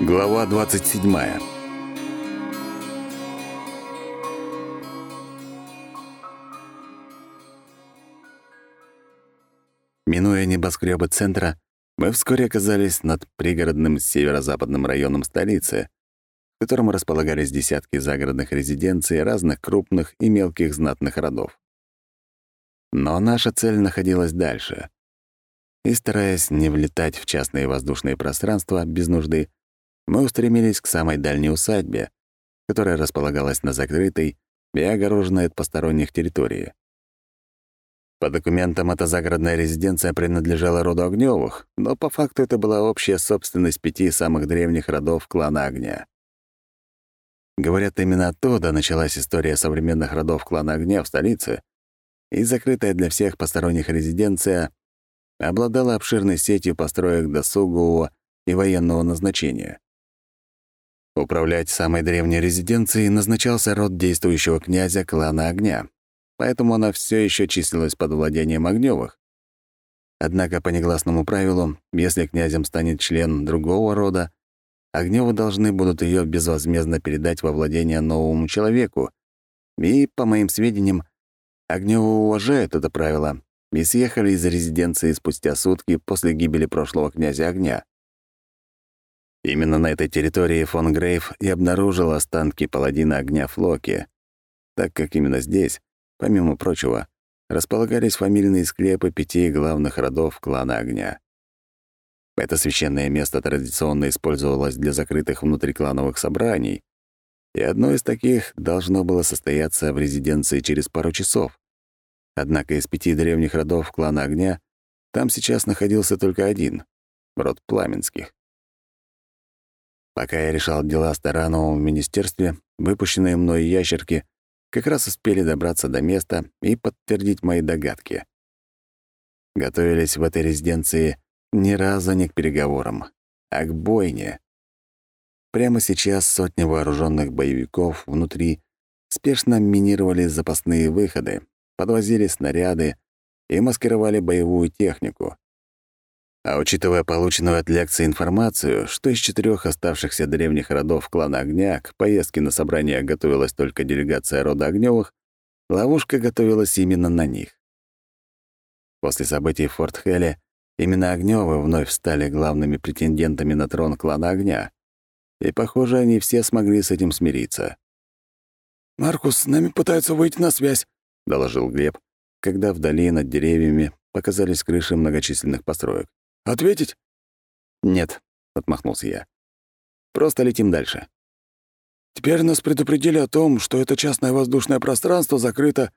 Глава 27. Минуя небоскребы центра, мы вскоре оказались над пригородным северо-западным районом столицы, в котором располагались десятки загородных резиденций разных крупных и мелких знатных родов. Но наша цель находилась дальше. И, стараясь не влетать в частные воздушные пространства без нужды, мы устремились к самой дальней усадьбе, которая располагалась на закрытой и огороженной от посторонних территории. По документам эта загородная резиденция принадлежала роду Огнёвых, но по факту это была общая собственность пяти самых древних родов клана Огня. Говорят, именно оттуда началась история современных родов клана Огня в столице, и закрытая для всех посторонних резиденция обладала обширной сетью построек досугового и военного назначения. Управлять самой древней резиденцией назначался род действующего князя клана Огня, поэтому она все еще числилась под владением Огнёвых. Однако по негласному правилу, если князем станет член другого рода, Огнёвы должны будут ее безвозмездно передать во владение новому человеку. И, по моим сведениям, Огнёвы уважают это правило и съехали из резиденции спустя сутки после гибели прошлого князя Огня. Именно на этой территории фон Грейв и обнаружил останки паладина огня Флоки, так как именно здесь, помимо прочего, располагались фамильные склепы пяти главных родов клана огня. Это священное место традиционно использовалось для закрытых внутриклановых собраний, и одно из таких должно было состояться в резиденции через пару часов. Однако из пяти древних родов клана огня там сейчас находился только один — род Пламенских. Пока я решал дела с Тарановым в министерстве, выпущенные мной ящерки как раз успели добраться до места и подтвердить мои догадки. Готовились в этой резиденции ни разу не к переговорам, а к бойне. Прямо сейчас сотни вооруженных боевиков внутри спешно минировали запасные выходы, подвозили снаряды и маскировали боевую технику. А учитывая полученную от лекции информацию, что из четырех оставшихся древних родов клана Огня к поездке на собрание готовилась только делегация рода Огнёвых, ловушка готовилась именно на них. После событий в Форт Хелле Именно Огнёвы вновь стали главными претендентами на трон клана Огня. И, похоже, они все смогли с этим смириться. «Маркус, с нами пытаются выйти на связь», — доложил Глеб, когда вдали над деревьями показались крыши многочисленных построек. «Ответить?» «Нет», — отмахнулся я. «Просто летим дальше». «Теперь нас предупредили о том, что это частное воздушное пространство закрыто,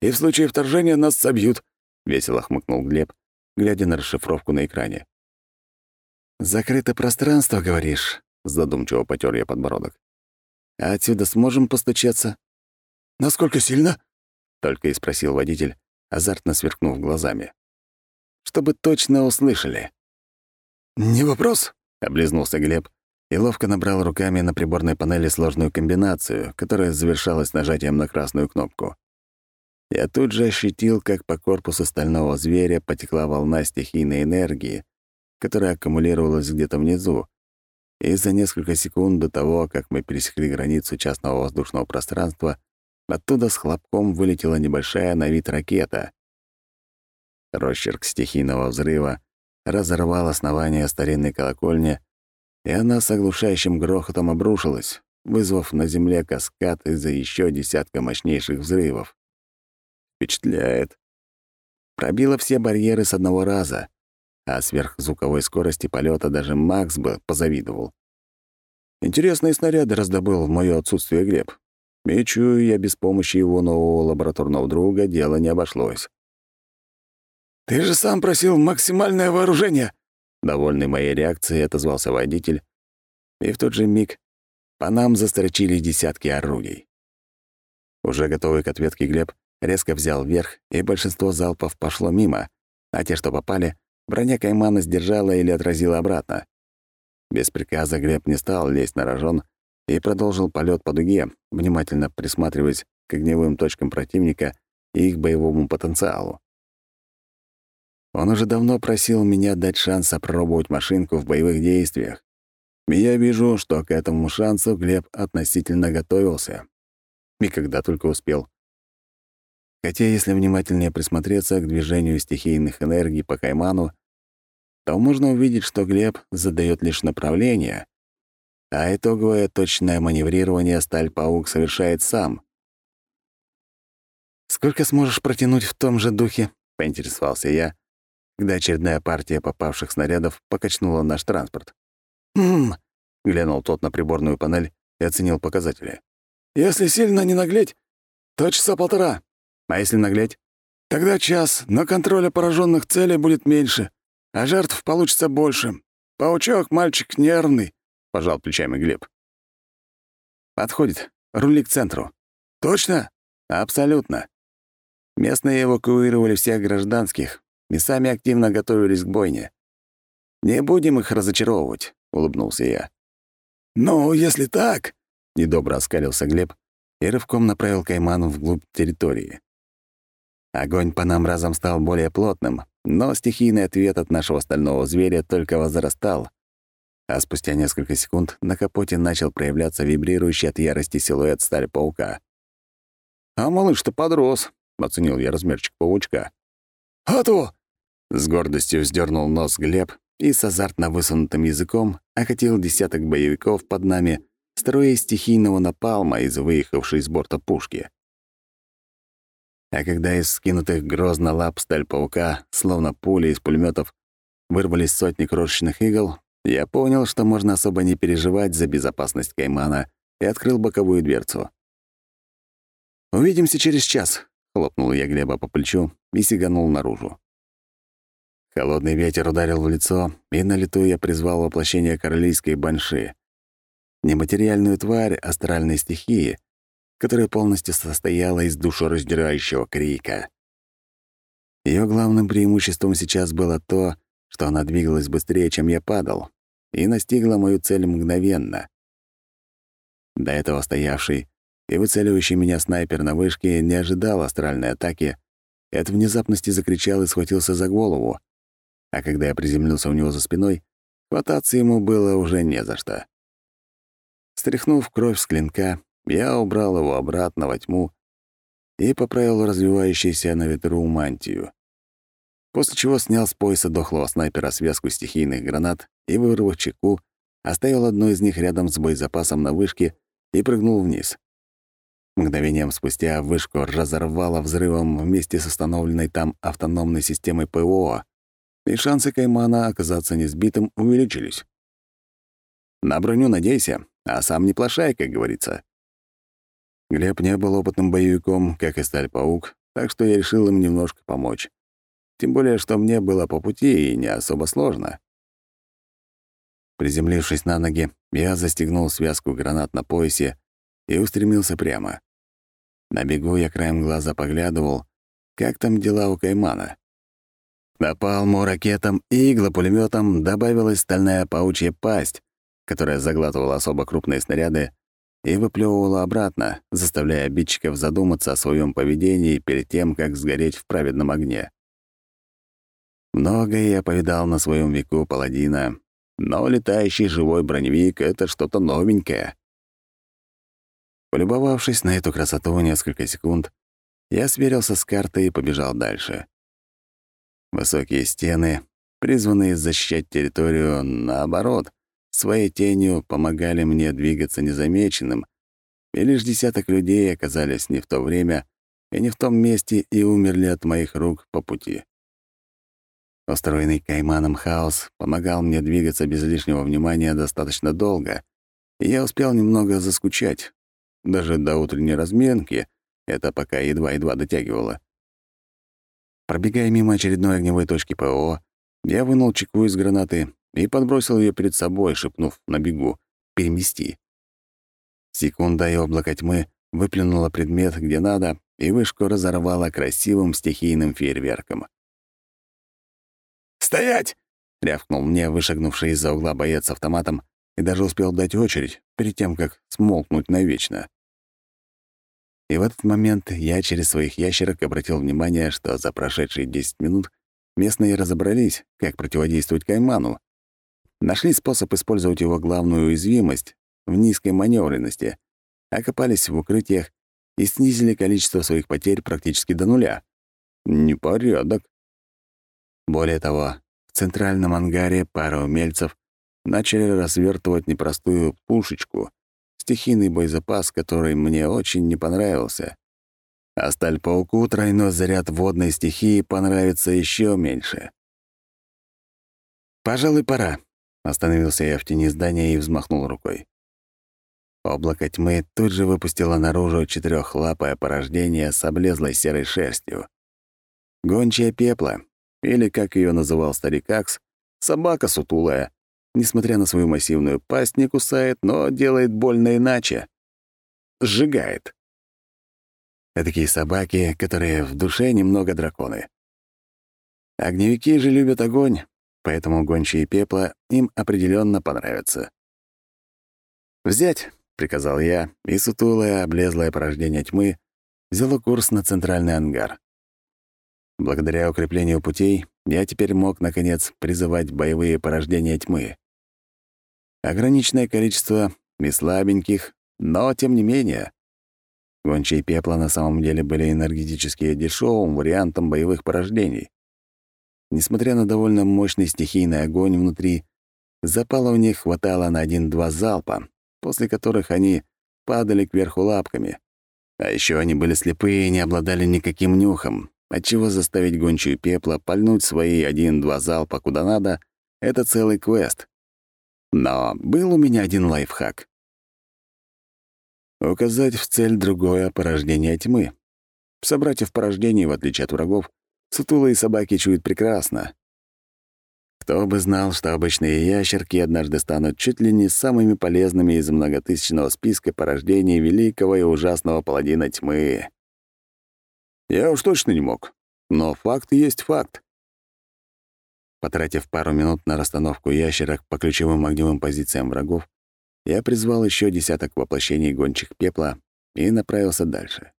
и в случае вторжения нас собьют», — весело хмыкнул Глеб, глядя на расшифровку на экране. «Закрыто пространство, говоришь?» — задумчиво потер я подбородок. «А отсюда сможем постучаться?» «Насколько сильно?» — только и спросил водитель, азартно сверкнув глазами. «Чтобы точно услышали». «Не вопрос», — облизнулся Глеб и ловко набрал руками на приборной панели сложную комбинацию, которая завершалась нажатием на красную кнопку. Я тут же ощутил, как по корпусу стального зверя потекла волна стихийной энергии, которая аккумулировалась где-то внизу, и за несколько секунд до того, как мы пересекли границу частного воздушного пространства, оттуда с хлопком вылетела небольшая на вид ракета. Росчерк стихийного взрыва разорвал основание старинной колокольни, и она с оглушающим грохотом обрушилась, вызвав на земле каскад из-за еще десятка мощнейших взрывов. Впечатляет. Пробила все барьеры с одного раза, а сверхзвуковой скорости полета даже Макс бы позавидовал. Интересные снаряды раздобыл в моё отсутствие Глеб. И я, без помощи его нового лабораторного друга дело не обошлось. «Ты же сам просил максимальное вооружение!» Довольный моей реакцией отозвался водитель, и в тот же миг по нам застрочили десятки орудий. Уже готовый к ответке Глеб резко взял вверх, и большинство залпов пошло мимо, а те, что попали, броня Каймана сдержала или отразила обратно. Без приказа Глеб не стал лезть на рожон и продолжил полет по дуге, внимательно присматриваясь к огневым точкам противника и их боевому потенциалу. Он уже давно просил меня дать шанс опробовать машинку в боевых действиях, И я вижу, что к этому шансу Глеб относительно готовился. И когда только успел. Хотя, если внимательнее присмотреться к движению стихийных энергий по Кайману, то можно увидеть, что Глеб задает лишь направление, а итоговое точное маневрирование Сталь-паук совершает сам. «Сколько сможешь протянуть в том же духе?» — поинтересовался я, когда очередная партия попавших снарядов покачнула наш транспорт. «Хм...» — глянул тот на приборную панель и оценил показатели. «Если сильно не наглеть, то часа полтора. А если наглеть?» «Тогда час, но контроля пораженных целей будет меньше, а жертв получится больше. Паучок — мальчик нервный», — пожал плечами Глеб. «Подходит. Рули к центру». «Точно?» «Абсолютно. Местные эвакуировали всех гражданских и сами активно готовились к бойне. Не будем их разочаровывать», — улыбнулся я. «Ну, если так...» — недобро оскалился Глеб и рывком направил Кайман вглубь территории. Огонь по нам разом стал более плотным, но стихийный ответ от нашего стального зверя только возрастал, а спустя несколько секунд на капоте начал проявляться вибрирующий от ярости силуэт сталь-паука. «А малыш-то подрос», — оценил я размерчик паучка. «А то!» — с гордостью вздернул нос Глеб и с азартно высунутым языком окатил десяток боевиков под нами, строя стихийного напалма из выехавшей с борта пушки. А когда из скинутых грозно лап сталь паука, словно пули из пулеметов, вырвались сотни крошечных игл, я понял, что можно особо не переживать за безопасность Каймана и открыл боковую дверцу. «Увидимся через час», — хлопнул я Глеба по плечу и сиганул наружу. Холодный ветер ударил в лицо, и на лету я призвал воплощение королевской банши. Нематериальную тварь астральной стихии, которая полностью состояла из душераздирающего крика. Ее главным преимуществом сейчас было то, что она двигалась быстрее, чем я падал, и настигла мою цель мгновенно. До этого стоявший и выцеливающий меня снайпер на вышке не ожидал астральной атаки и от внезапности закричал и схватился за голову, а когда я приземлился у него за спиной, хвататься ему было уже не за что. Стряхнув кровь с клинка, я убрал его обратно во тьму и поправил развивающуюся на ветру мантию. После чего снял с пояса дохлого снайпера связку стихийных гранат и, вырвав чеку, оставил одну из них рядом с боезапасом на вышке и прыгнул вниз. Мгновением спустя вышку разорвало взрывом вместе с установленной там автономной системой ПВО, и шансы Каймана оказаться несбитым увеличились. На броню надейся, а сам не плашай, как говорится. Глеб не был опытным боевиком, как и Сталь-паук, так что я решил им немножко помочь. Тем более, что мне было по пути и не особо сложно. Приземлившись на ноги, я застегнул связку гранат на поясе и устремился прямо. На бегу я краем глаза поглядывал, как там дела у Каймана. Напалму, ракетам и иглопулеметам добавилась стальная паучья пасть, которая заглатывала особо крупные снаряды и выплевывала обратно, заставляя обидчиков задуматься о своем поведении перед тем, как сгореть в праведном огне. Многое я повидал на своем веку паладина, но летающий живой броневик — это что-то новенькое. Полюбовавшись на эту красоту несколько секунд, я сверился с картой и побежал дальше. Высокие стены, призванные защищать территорию, наоборот, своей тенью помогали мне двигаться незамеченным, и лишь десяток людей оказались не в то время и не в том месте и умерли от моих рук по пути. Устроенный кайманом хаос помогал мне двигаться без лишнего внимания достаточно долго, и я успел немного заскучать. Даже до утренней разминки это пока едва-едва дотягивало. Пробегая мимо очередной огневой точки ПО, я вынул чеку из гранаты и подбросил ее перед собой, шепнув на бегу «перемести». Секунда и облако тьмы выплюнуло предмет где надо и вышку разорвало красивым стихийным фейерверком. «Стоять!» — рявкнул мне вышагнувший из-за угла боец с автоматом и даже успел дать очередь перед тем, как смолкнуть навечно. И в этот момент я через своих ящерок обратил внимание, что за прошедшие 10 минут местные разобрались, как противодействовать Кайману, нашли способ использовать его главную уязвимость в низкой маневренности, окопались в укрытиях и снизили количество своих потерь практически до нуля. Непорядок. Более того, в центральном ангаре пара умельцев начали развертывать непростую пушечку, стихийный боезапас, который мне очень не понравился. А сталь-пауку тройной заряд водной стихии понравится еще меньше. «Пожалуй, пора», — остановился я в тени здания и взмахнул рукой. Облако тьмы тут же выпустило наружу четырехлапое порождение с облезлой серой шерстью. Гончая пепла, или, как ее называл старик Акс, собака сутулая, несмотря на свою массивную пасть, не кусает, но делает больно иначе. Сжигает. Такие собаки, которые в душе немного драконы. Огневики же любят огонь, поэтому гончие пепла им определенно понравятся. «Взять!» — приказал я, и сутулое, облезлое порождение тьмы взяло курс на центральный ангар. Благодаря укреплению путей я теперь мог, наконец, призывать боевые порождения тьмы. Ограниченное количество и слабеньких, но тем не менее. Гончие пепла на самом деле были энергетически дешевым вариантом боевых порождений. Несмотря на довольно мощный стихийный огонь внутри, запала у них хватало на один-два залпа, после которых они падали кверху лапками. А еще они были слепые и не обладали никаким нюхом, отчего заставить гончую пепла пальнуть свои один-два залпа куда надо — это целый квест. Но был у меня один лайфхак. Указать в цель другое порождение тьмы. Собратьев порождений, в отличие от врагов, сутулые собаки чуют прекрасно. Кто бы знал, что обычные ящерки однажды станут чуть ли не самыми полезными из многотысячного списка порождений великого и ужасного паладина тьмы. Я уж точно не мог. Но факт есть факт. Потратив пару минут на расстановку ящерок по ключевым огневым позициям врагов, я призвал еще десяток воплощений гончих пепла и направился дальше.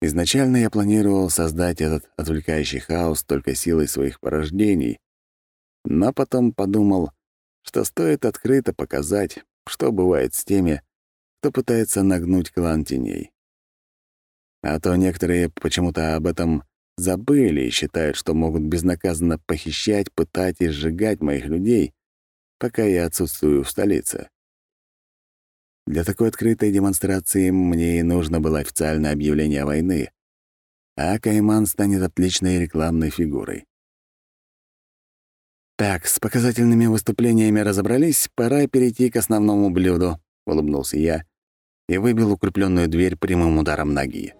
Изначально я планировал создать этот отвлекающий хаос только силой своих порождений, но потом подумал, что стоит открыто показать, что бывает с теми, кто пытается нагнуть клан теней. А то некоторые почему-то об этом забыли и считают, что могут безнаказанно похищать, пытать и сжигать моих людей, пока я отсутствую в столице. Для такой открытой демонстрации мне и нужно было официальное объявление войны, а Кайман станет отличной рекламной фигурой. «Так, с показательными выступлениями разобрались, пора перейти к основному блюду», — улыбнулся я и выбил укрепленную дверь прямым ударом ноги.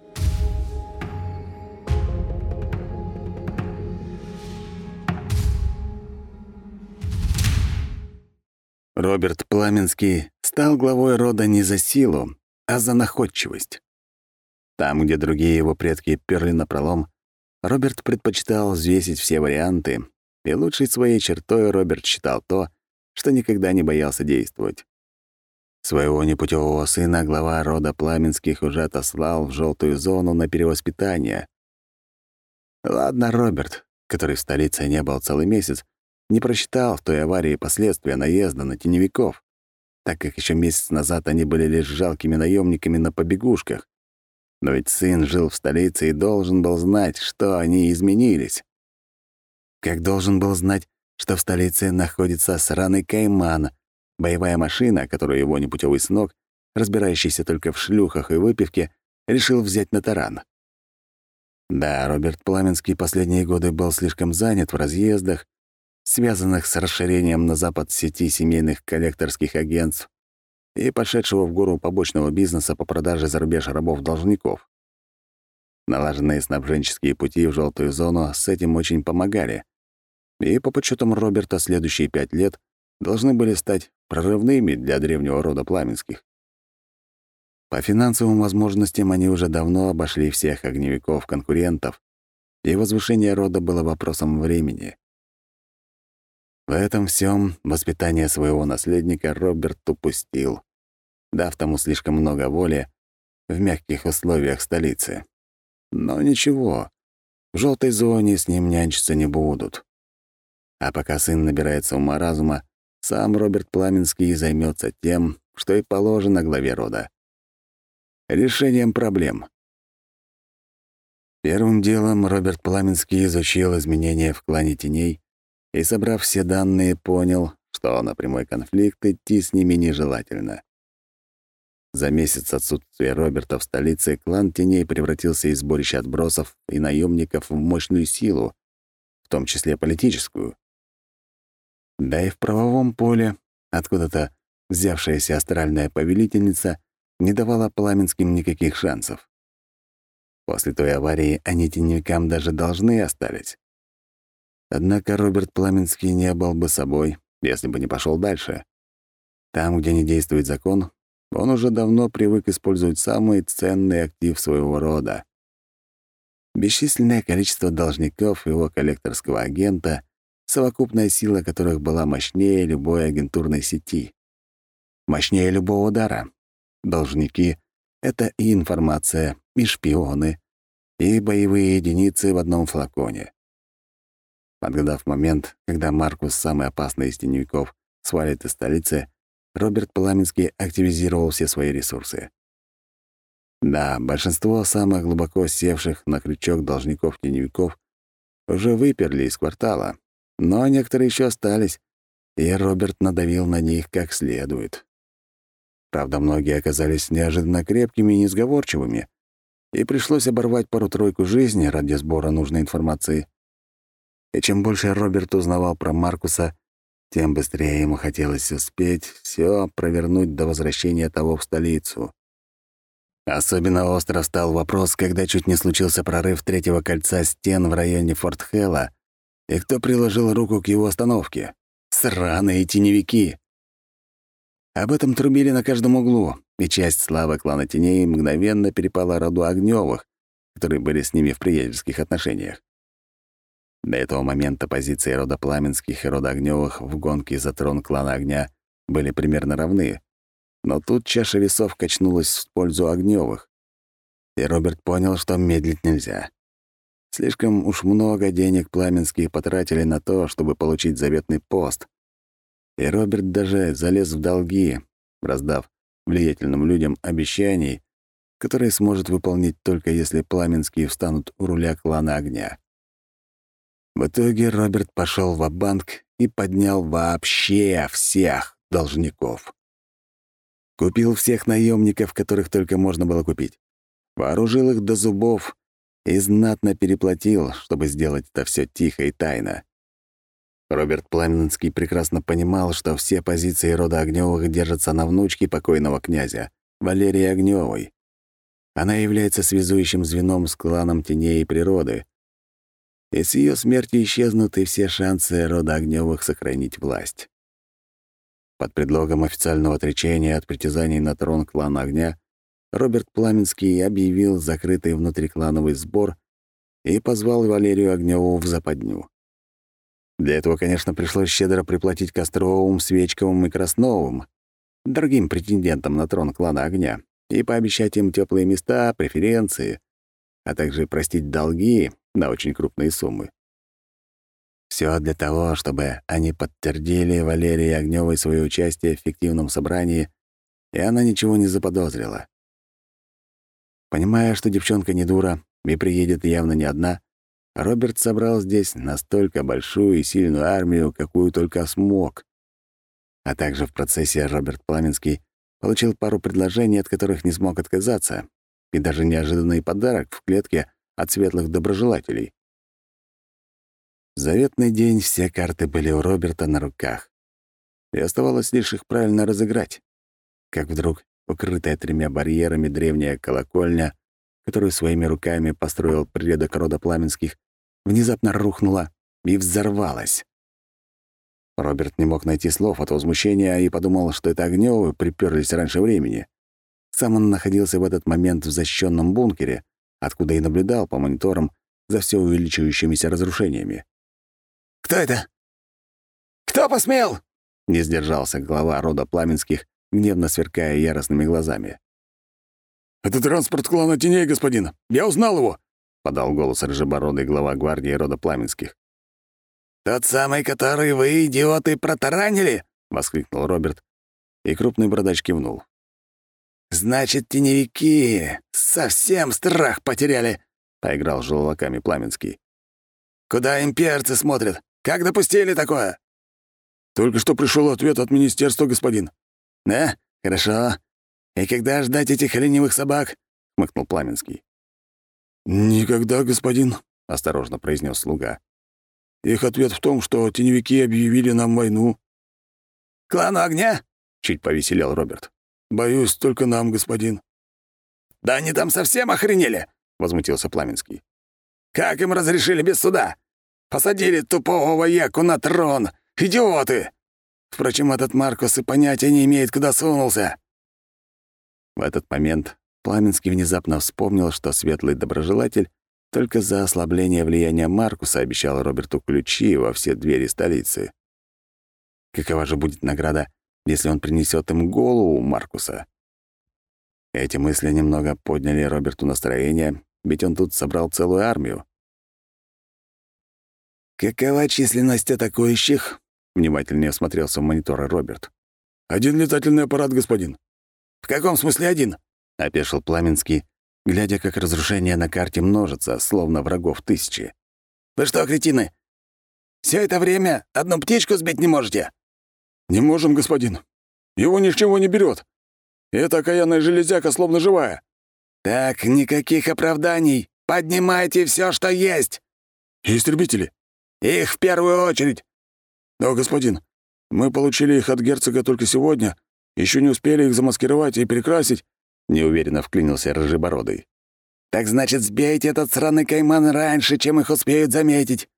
Роберт Пламенский стал главой рода не за силу, а за находчивость. Там, где другие его предки перли напролом, Роберт предпочитал взвесить все варианты, и лучшей своей чертой Роберт считал то, что никогда не боялся действовать. Своего непутевого сына глава рода Пламенских уже отослал в желтую зону на перевоспитание. Ладно, Роберт, который в столице не был целый месяц, не просчитал в той аварии последствия наезда на теневиков, так как еще месяц назад они были лишь жалкими наемниками на побегушках. Но ведь сын жил в столице и должен был знать, что они изменились. Как должен был знать, что в столице находится сраный Кайман, боевая машина, которую его непутевый сынок, разбирающийся только в шлюхах и выпивке, решил взять на таран. Да, Роберт Пламенский последние годы был слишком занят в разъездах, связанных с расширением на запад сети семейных коллекторских агентств и пошедшего в гору побочного бизнеса по продаже за рубеж рабов-должников. Налаженные снабженческие пути в желтую зону с этим очень помогали. И по подсчетам Роберта следующие пять лет должны были стать прорывными для древнего рода Пламенских. По финансовым возможностям они уже давно обошли всех огневиков-конкурентов, и возвышение рода было вопросом времени. В этом всем воспитание своего наследника Роберт упустил, дав тому слишком много воли в мягких условиях столицы. Но ничего, в желтой зоне с ним нянчиться не будут. А пока сын набирается ума разума, сам Роберт Пламенский займется тем, что и положено главе рода. Решением проблем. Первым делом Роберт Пламенский изучил изменения в клане теней и, собрав все данные, понял, что на прямой конфликт идти с ними нежелательно. За месяц отсутствия Роберта в столице клан теней превратился из сборища отбросов и наемников в мощную силу, в том числе политическую. Да и в правовом поле откуда-то взявшаяся астральная повелительница не давала Пламенским никаких шансов. После той аварии они теневикам даже должны остались. Однако Роберт Пламенский не был бы собой, если бы не пошел дальше. Там, где не действует закон, он уже давно привык использовать самый ценный актив своего рода. Бесчисленное количество должников его коллекторского агента, совокупная сила которых была мощнее любой агентурной сети. Мощнее любого удара. Должники — это и информация, и шпионы, и боевые единицы в одном флаконе. Подгадав момент, когда Маркус, самый опасный из теневиков, свалит из столицы, Роберт Пламенский активизировал все свои ресурсы. Да, большинство самых глубоко севших на крючок должников-теневиков уже выперли из квартала, но некоторые еще остались, и Роберт надавил на них как следует. Правда, многие оказались неожиданно крепкими и несговорчивыми, и пришлось оборвать пару-тройку жизни ради сбора нужной информации. И чем больше Роберт узнавал про Маркуса, тем быстрее ему хотелось успеть все провернуть до возвращения того в столицу. Особенно остро стал вопрос, когда чуть не случился прорыв третьего кольца стен в районе Форт Хэлла, и кто приложил руку к его остановке. Сраные теневики! Об этом трубили на каждом углу, и часть славы клана теней мгновенно перепала роду Огнёвых, которые были с ними в приятельских отношениях. До этого момента позиции рода Пламенских и рода Огнёвых в гонке за трон клана Огня были примерно равны. Но тут чаша весов качнулась в пользу Огнёвых. И Роберт понял, что медлить нельзя. Слишком уж много денег Пламенские потратили на то, чтобы получить заветный пост. И Роберт даже залез в долги, раздав влиятельным людям обещаний, которые сможет выполнить только если Пламенские встанут у руля клана Огня. В итоге Роберт пошел в банк и поднял вообще всех должников. Купил всех наемников, которых только можно было купить. Вооружил их до зубов и знатно переплатил, чтобы сделать это все тихо и тайно. Роберт Пламенский прекрасно понимал, что все позиции рода Огнёвых держатся на внучке покойного князя, Валерии Огнёвой. Она является связующим звеном с кланом теней и природы, и с ее смертью исчезнут и все шансы рода Огневых сохранить власть. Под предлогом официального отречения от притязаний на трон клана Огня Роберт Пламенский объявил закрытый внутриклановый сбор и позвал Валерию Огневу в западню. Для этого, конечно, пришлось щедро приплатить Костровым, Свечковым и Красновым, другим претендентам на трон клана Огня, и пообещать им теплые места, преференции, а также простить долги на очень крупные суммы. Все для того, чтобы они подтвердили Валерии Огневой свое участие в фиктивном собрании, и она ничего не заподозрила. Понимая, что девчонка не дура и приедет явно не одна, Роберт собрал здесь настолько большую и сильную армию, какую только смог. А также в процессе Роберт Пламенский получил пару предложений, от которых не смог отказаться, и даже неожиданный подарок в клетке от светлых доброжелателей. В заветный день все карты были у Роберта на руках, и оставалось лишь их правильно разыграть. Как вдруг укрытая тремя барьерами древняя колокольня, которую своими руками построил предок рода Пламенских, внезапно рухнула и взорвалась. Роберт не мог найти слов от возмущения и подумал, что это Огнёвы приперлись раньше времени. Сам он находился в этот момент в защищенном бункере, откуда и наблюдал по мониторам за все увеличивающимися разрушениями. «Кто это? Кто посмел?» — не сдержался глава рода Пламенских, гневно сверкая яростными глазами. «Это транспорт клана теней, господин. Я узнал его!» — подал голос рыжебородый глава гвардии рода Пламенских. «Тот самый, который вы, идиоты, протаранили?» — воскликнул Роберт, и крупный бородач кивнул. «Значит, теневики совсем страх потеряли», — поиграл желваками Пламенский. «Куда имперцы смотрят? Как допустили такое?» «Только что пришел ответ от министерства, господин». «Да? Хорошо. И когда ждать этих ленивых собак?» — хмыкнул Пламенский. «Никогда, господин», — осторожно произнес слуга. «Их ответ в том, что теневики объявили нам войну». «Клану огня?» — чуть повеселел Роберт. «Боюсь, только нам, господин». «Да они там совсем охренели!» — возмутился Пламенский. «Как им разрешили без суда? Посадили тупого вояку на трон! Идиоты! Впрочем, этот Маркус и понятия не имеет, куда сунулся». В этот момент Пламенский внезапно вспомнил, что светлый доброжелатель только за ослабление влияния Маркуса обещал Роберту ключи во все двери столицы. Какова же будет награда, если он принесет им голову Маркуса? Эти мысли немного подняли Роберту настроение, ведь он тут собрал целую армию. «Какова численность атакующих?» — внимательнее осмотрелся в мониторы Роберт. «Один летательный аппарат, господин». «В каком смысле один?» — опешил Пламенский, глядя, как разрушение на карте множится, словно врагов тысячи. «Вы что, кретины? Все это время одну птичку сбить не можете?» «Не можем, господин. Его ничего не берет. Эта окаянная железяка словно живая». «Так, никаких оправданий. Поднимайте все, что есть». «И истребители?» «Их в первую очередь». «Да, господин, мы получили их от герцога только сегодня, еще не успели их замаскировать и перекрасить неуверенно вклинился Рыжебородый. «Так значит, сбейте этот сраный кайман раньше, чем их успеют заметить.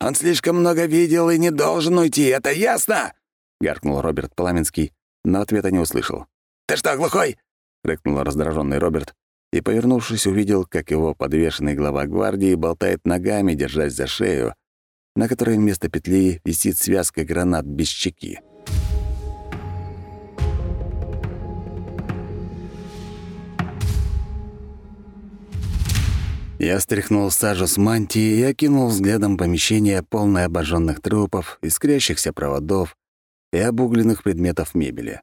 Он слишком много видел и не должен уйти, это ясно?» — гаркнул Роберт Пламенский, но ответа не услышал. «Ты что, глухой?» — рыкнул раздраженный Роберт и, повернувшись, увидел, как его подвешенный глава гвардии болтает ногами, держась за шею, на которой вместо петли висит связка гранат без чеки. Я стряхнул сажу с мантии и окинул взглядом помещение, полное обожженных трупов, искрящихся проводов и обугленных предметов мебели.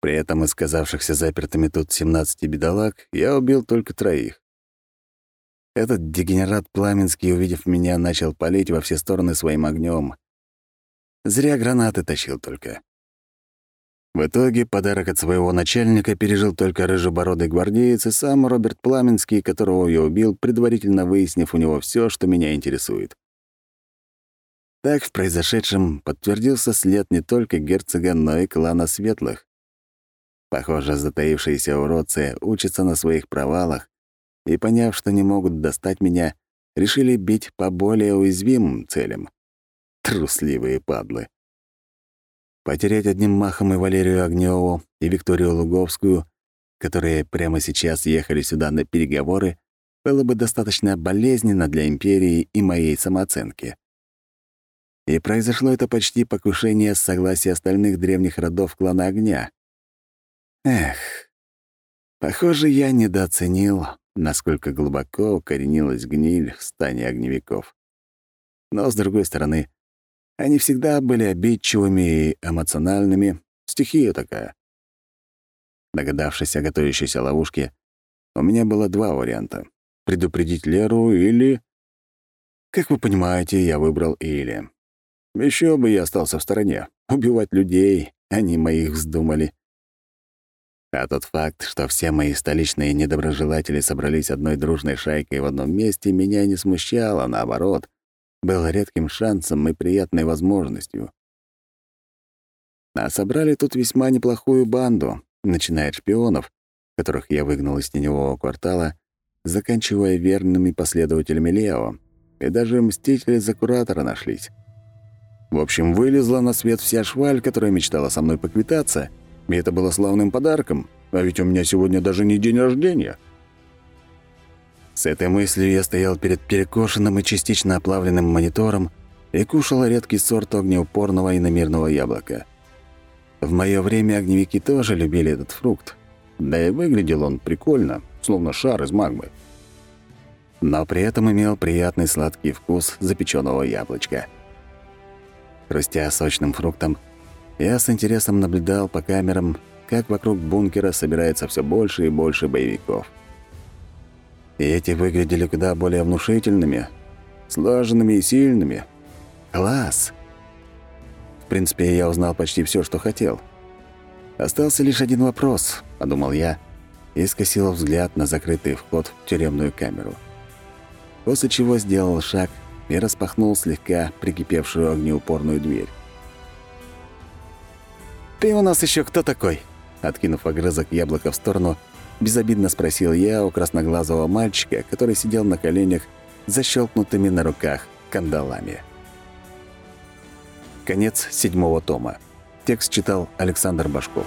При этом из казавшихся запертыми тут 17 бедолаг я убил только троих. Этот дегенерат Пламенский, увидев меня, начал палить во все стороны своим огнем. Зря гранаты тащил только. В итоге подарок от своего начальника пережил только рыжебородый гвардеец и сам Роберт Пламенский, которого я убил, предварительно выяснив у него все, что меня интересует. Так в произошедшем подтвердился след не только герцога, но и клана Светлых. Похоже, затаившиеся уродцы учатся на своих провалах и, поняв, что не могут достать меня, решили бить по более уязвимым целям. Трусливые падлы. Потерять одним махом и Валерию Огневу, и Викторию Луговскую, которые прямо сейчас ехали сюда на переговоры, было бы достаточно болезненно для империи и моей самооценки. И произошло это почти покушение с согласия остальных древних родов клана Огня. Эх, похоже, я недооценил, насколько глубоко укоренилась гниль в стане огневиков. Но, с другой стороны, они всегда были обидчивыми и эмоциональными. Стихия такая. Догадавшись о готовящейся ловушке, у меня было два варианта — предупредить Леру или... Как вы понимаете, я выбрал или. Еще бы я остался в стороне. Убивать людей, они моих вздумали. А тот факт, что все мои столичные недоброжелатели собрались одной дружной шайкой в одном месте, меня не смущало, наоборот — был редким шансом и приятной возможностью. А собрали тут весьма неплохую банду, начиная от шпионов, которых я выгнал из теневого квартала, заканчивая верными последователями Лео, и даже мстители за куратора нашлись. В общем, вылезла на свет вся шваль, которая мечтала со мной поквитаться, и это было славным подарком, а ведь у меня сегодня даже не день рождения — с этой мыслью я стоял перед перекошенным и частично оплавленным монитором и кушал редкий сорт огнеупорного иномерного яблока. В мое время огневики тоже любили этот фрукт, да и выглядел он прикольно, словно шар из магмы. но при этом имел приятный сладкий вкус запеченного яблочка. Хрустя сочным фруктом, я с интересом наблюдал по камерам, как вокруг бункера собирается все больше и больше боевиков. И эти выглядели куда более внушительными, слаженными и сильными. Класс! В принципе, я узнал почти все, что хотел. Остался лишь один вопрос, подумал я, и скосил взгляд на закрытый вход в тюремную камеру. После чего сделал шаг и распахнул слегка прикипевшую огнеупорную дверь. «Ты у нас еще кто такой?» Откинув огрызок яблока в сторону, безобидно спросил я у красноглазого мальчика, который сидел на коленях, защелкнутыми на руках кандалами. Конец седьмого тома. Текст читал Александр Башков.